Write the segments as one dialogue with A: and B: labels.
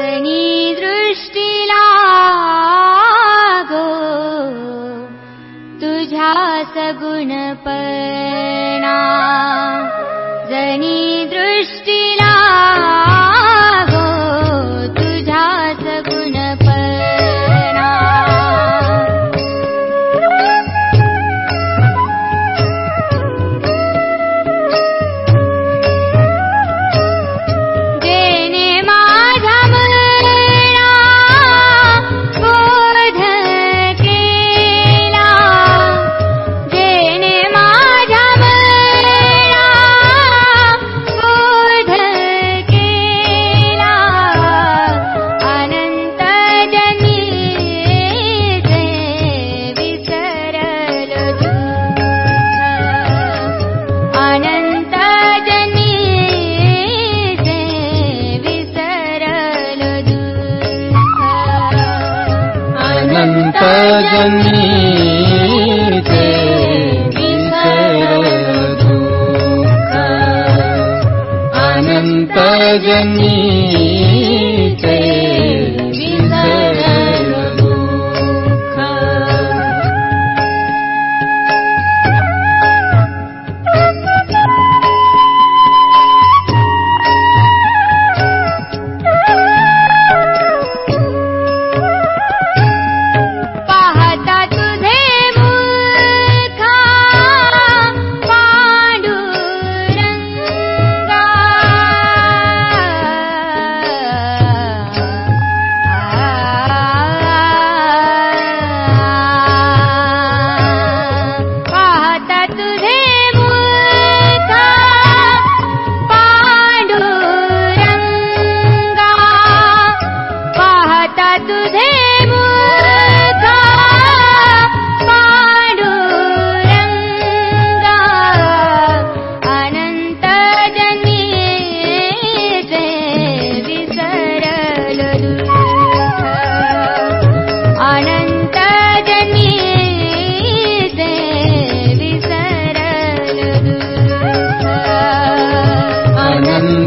A: दृष्टिलागो। तुझा सगुणपणा। जनी दृष्टि
B: जन्मी
A: तुझे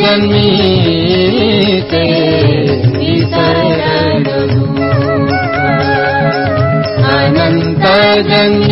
B: जन्मीतेीतो अनन्त जन्म